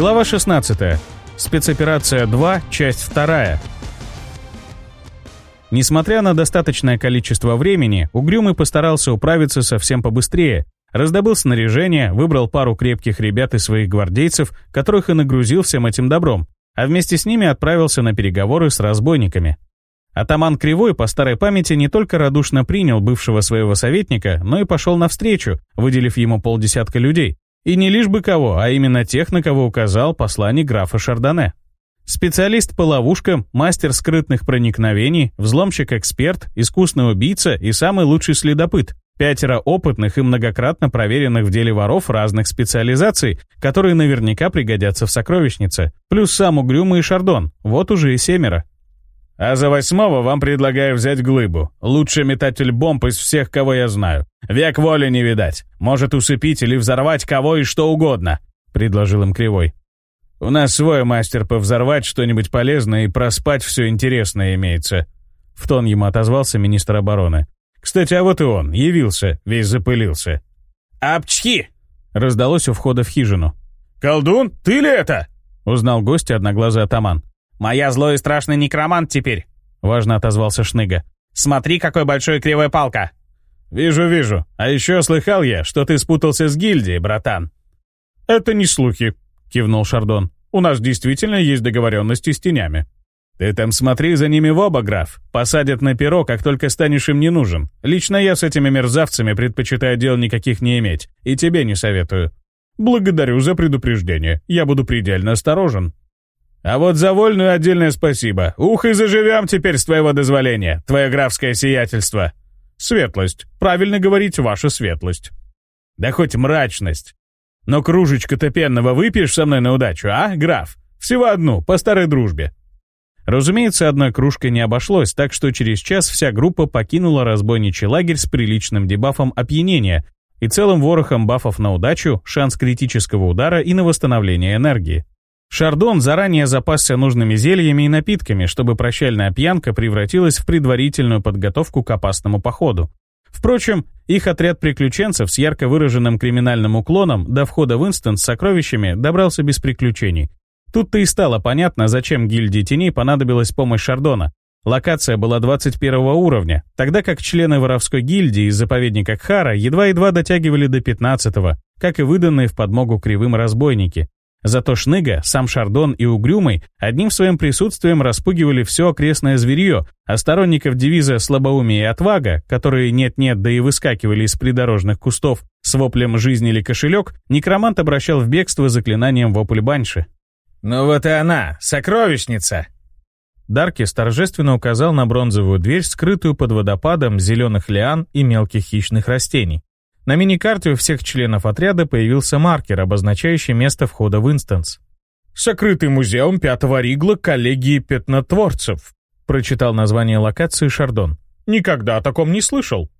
Глава 16. Спецоперация 2, часть 2. Несмотря на достаточное количество времени, Угрюмый постарался управиться совсем побыстрее. Раздобыл снаряжение, выбрал пару крепких ребят и своих гвардейцев, которых и нагрузил всем этим добром, а вместе с ними отправился на переговоры с разбойниками. Атаман Кривой по старой памяти не только радушно принял бывшего своего советника, но и пошел навстречу, выделив ему полдесятка людей, и не лишь бы кого, а именно тех, на кого указал послание графа Шардоне. Специалист по ловушкам, мастер скрытных проникновений, взломщик-эксперт, искусный убийца и самый лучший следопыт. Пятеро опытных и многократно проверенных в деле воров разных специализаций, которые наверняка пригодятся в сокровищнице. Плюс сам Угрюмый и Шардон. Вот уже и семеро. А за восьмого вам предлагаю взять глыбу. Лучший метатель бомб из всех, кого я знаю. Век воли не видать. Может усыпить или взорвать кого и что угодно», — предложил им Кривой. «У нас свой мастер повзорвать что-нибудь полезное и проспать все интересное имеется», — в тон ему отозвался министр обороны. «Кстати, а вот и он. Явился. Весь запылился». «Апчхи!» — раздалось у входа в хижину. «Колдун, ты ли это?» — узнал гость одноглазый атаман. «Моя злой и страшный некромант теперь», — важно отозвался Шныга. «Смотри, какой большой кривая палка!» «Вижу, вижу. А еще слыхал я, что ты спутался с гильдией, братан». «Это не слухи», — кивнул Шардон. «У нас действительно есть договоренности с тенями». «Ты там смотри за ними в оба, граф. Посадят на перо, как только станешь им не нужен. Лично я с этими мерзавцами предпочитаю дел никаких не иметь, и тебе не советую». «Благодарю за предупреждение. Я буду предельно осторожен», а вот за вольную отдельное спасибо. Ух и заживем теперь с твоего дозволения, твое графское сиятельство. Светлость. Правильно говорить, ваша светлость. Да хоть мрачность. Но кружечка-то пенного выпьешь со мной на удачу, а, граф? Всего одну, по старой дружбе. Разумеется, одна кружка не обошлось, так что через час вся группа покинула разбойничий лагерь с приличным дебафом опьянения и целым ворохом бафов на удачу, шанс критического удара и на восстановление энергии. Шардон заранее запасся нужными зельями и напитками, чтобы прощальная пьянка превратилась в предварительную подготовку к опасному походу. Впрочем, их отряд приключенцев с ярко выраженным криминальным уклоном до входа в инстанс с сокровищами добрался без приключений. Тут-то и стало понятно, зачем гильдии теней понадобилась помощь Шардона. Локация была 21 уровня, тогда как члены воровской гильдии из заповедника Кхара едва-едва дотягивали до 15 как и выданные в подмогу кривым разбойники. Зато Шныга, сам Шардон и Угрюмый одним своим присутствием распугивали все окрестное зверье, а сторонников девиза «слабоумие и отвага», которые нет-нет, да и выскакивали из придорожных кустов с воплем «жизнь или кошелек», некромант обращал в бегство заклинанием «вопль баньши». «Ну вот и она, сокровищница!» Даркис торжественно указал на бронзовую дверь, скрытую под водопадом зеленых лиан и мелких хищных растений. На миникарте у всех членов отряда появился маркер, обозначающий место входа в инстанс. «Сокрытый музеум пятого ригла коллегии пятнотворцев», прочитал название локации Шардон. «Никогда о таком не слышал».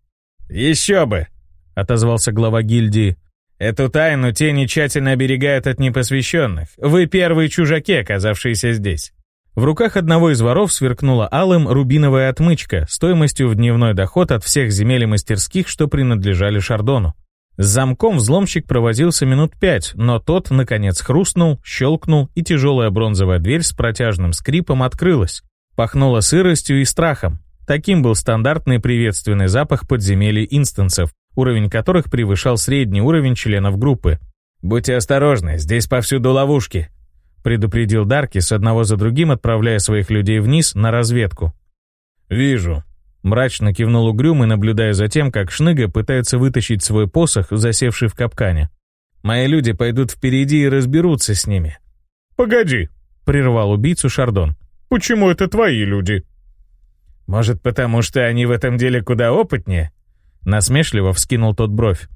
«Еще бы», — отозвался глава гильдии. «Эту тайну тени тщательно оберегают от непосвященных. Вы первые чужаки, оказавшиеся здесь». В руках одного из воров сверкнула алым рубиновая отмычка стоимостью в дневной доход от всех земель и мастерских, что принадлежали Шардону. С замком взломщик провозился минут пять, но тот, наконец, хрустнул, щелкнул, и тяжелая бронзовая дверь с протяжным скрипом открылась. Пахнула сыростью и страхом. Таким был стандартный приветственный запах подземелий инстансов, уровень которых превышал средний уровень членов группы. «Будьте осторожны, здесь повсюду ловушки», предупредил Дарки с одного за другим, отправляя своих людей вниз на разведку. «Вижу», — мрачно кивнул Угрюмый, наблюдая за тем, как Шныга пытается вытащить свой посох, засевший в капкане. «Мои люди пойдут впереди и разберутся с ними». «Погоди», — прервал убийцу Шардон. «Почему это твои люди?» «Может, потому что они в этом деле куда опытнее?» Насмешливо вскинул тот бровь.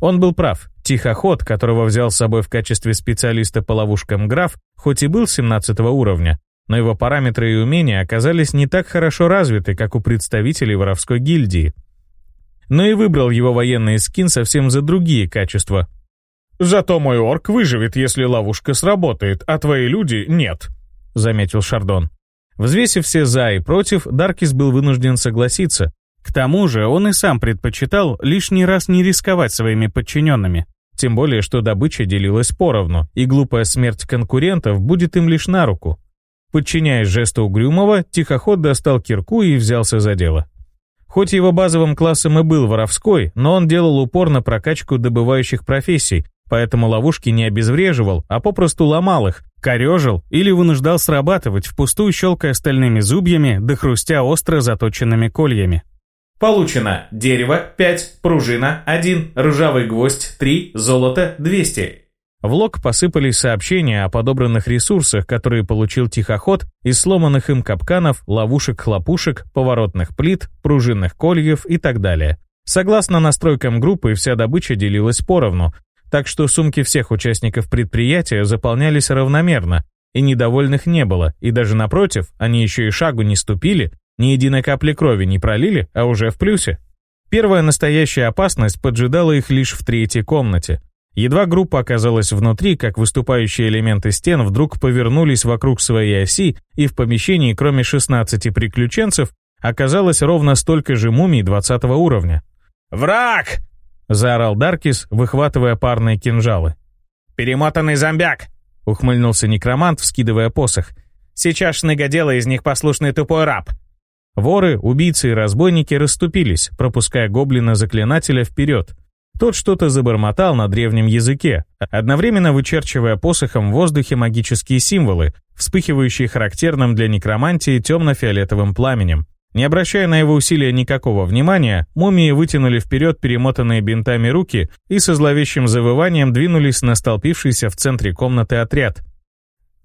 Он был прав. Тихоход, которого взял с собой в качестве специалиста по ловушкам граф, хоть и был 17 уровня, но его параметры и умения оказались не так хорошо развиты, как у представителей воровской гильдии. Но и выбрал его военный скин совсем за другие качества. «Зато мой орк выживет, если ловушка сработает, а твои люди нет», — заметил Шардон. Взвесив все «за» и «против», Даркис был вынужден согласиться, к тому же он и сам предпочитал лишний раз не рисковать своими подчиненными. Тем более, что добыча делилась поровну, и глупая смерть конкурентов будет им лишь на руку. Подчиняясь жесту Угрюмова, тихоход достал кирку и взялся за дело. Хоть его базовым классом и был воровской, но он делал упор на прокачку добывающих профессий, поэтому ловушки не обезвреживал, а попросту ломал их, корежил или вынуждал срабатывать, впустую щелкая стальными зубьями, до хрустя остро заточенными кольями. Получено дерево 5, пружина 1, ржавый гвоздь 3, золото 200. В лог посыпались сообщения о подобранных ресурсах, которые получил тихоход из сломанных им капканов, ловушек-хлопушек, поворотных плит, пружинных кольев и так далее. Согласно настройкам группы, вся добыча делилась поровну, так что сумки всех участников предприятия заполнялись равномерно, и недовольных не было, и даже напротив, они еще и шагу не ступили, ни единой капли крови не пролили, а уже в плюсе. Первая настоящая опасность поджидала их лишь в третьей комнате. Едва группа оказалась внутри, как выступающие элементы стен вдруг повернулись вокруг своей оси, и в помещении, кроме 16 приключенцев, оказалось ровно столько же мумий 20 уровня. «Враг!» — заорал Даркис, выхватывая парные кинжалы. «Перемотанный зомбяк!» — ухмыльнулся некромант, вскидывая посох. «Сейчас шныга дела из них послушный тупой раб. Воры, убийцы и разбойники расступились, пропуская гоблина-заклинателя вперед. Тот что-то забормотал на древнем языке, одновременно вычерчивая посохом в воздухе магические символы, вспыхивающие характерным для некромантии темно-фиолетовым пламенем. Не обращая на его усилия никакого внимания, мумии вытянули вперед перемотанные бинтами руки и со зловещим завыванием двинулись на столпившийся в центре комнаты отряд.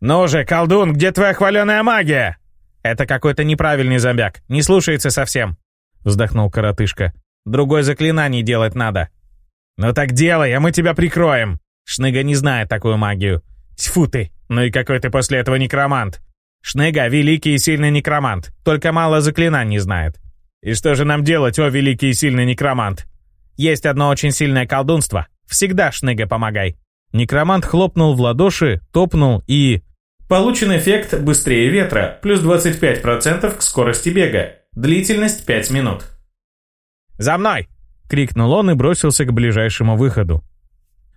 «Ну же, колдун, где твоя хваленая магия?» «Это какой-то неправильный зомбяк, не слушается совсем», — вздохнул коротышка. «Другой заклинание делать надо». «Ну так делай, а мы тебя прикроем!» Шныга не знает такую магию. «Тьфу ты! Ну и какой ты после этого некромант!» «Шныга — великий и сильный некромант, только мало заклинаний знает». «И что же нам делать, о великий и сильный некромант?» «Есть одно очень сильное колдунство. Всегда, Шныга, помогай». Некромант хлопнул в ладоши, топнул и... Получен эффект быстрее ветра, плюс 25% к скорости бега. Длительность 5 минут. «За мной!» — крикнул он и бросился к ближайшему выходу.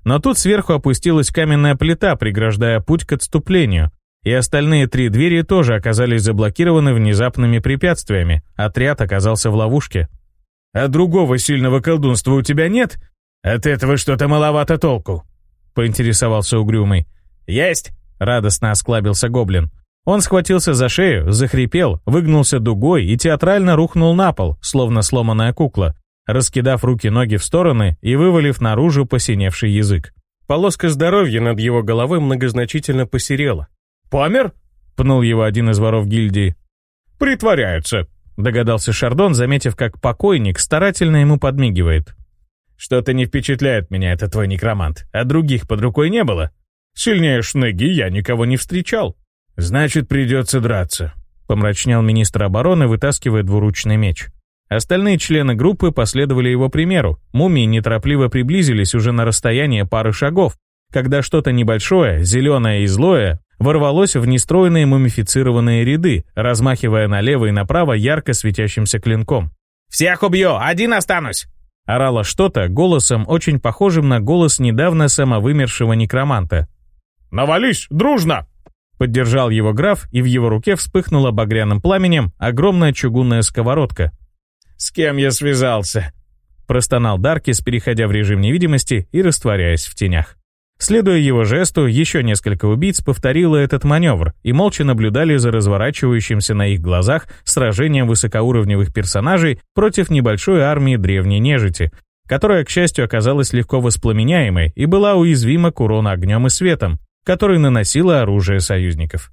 Но тут сверху опустилась каменная плита, преграждая путь к отступлению, и остальные три двери тоже оказались заблокированы внезапными препятствиями. Отряд оказался в ловушке. «А другого сильного колдунства у тебя нет? От этого что-то маловато толку», — поинтересовался Угрюмый. «Есть!» — радостно осклабился гоблин. Он схватился за шею, захрипел, выгнулся дугой и театрально рухнул на пол, словно сломанная кукла, раскидав руки-ноги в стороны и вывалив наружу посиневший язык. Полоска здоровья над его головой многозначительно посерела. «Помер?» — пнул его один из воров гильдии. «Притворяются», — догадался Шардон, заметив, как покойник старательно ему подмигивает. «Что-то не впечатляет меня это твой некромант. А других под рукой не было?» Сильнее Шнеги я никого не встречал. Значит, придется драться», — помрачнял министр обороны, вытаскивая двуручный меч. Остальные члены группы последовали его примеру. Мумии неторопливо приблизились уже на расстояние пары шагов, когда что-то небольшое, зеленое и злое, ворвалось в нестроенные мумифицированные ряды, размахивая налево и направо ярко светящимся клинком. «Всех убью! Один останусь!» Орало что-то голосом, очень похожим на голос недавно самовымершего некроманта. «Навались! Дружно!» Поддержал его граф, и в его руке вспыхнула багряным пламенем огромная чугунная сковородка. «С кем я связался?» Простонал Даркис, переходя в режим невидимости и растворяясь в тенях. Следуя его жесту, еще несколько убийц повторило этот маневр и молча наблюдали за разворачивающимся на их глазах сражением высокоуровневых персонажей против небольшой армии древней нежити, которая, к счастью, оказалась легко воспламеняемой и была уязвима к урону огнем и светом, который наносило оружие союзников.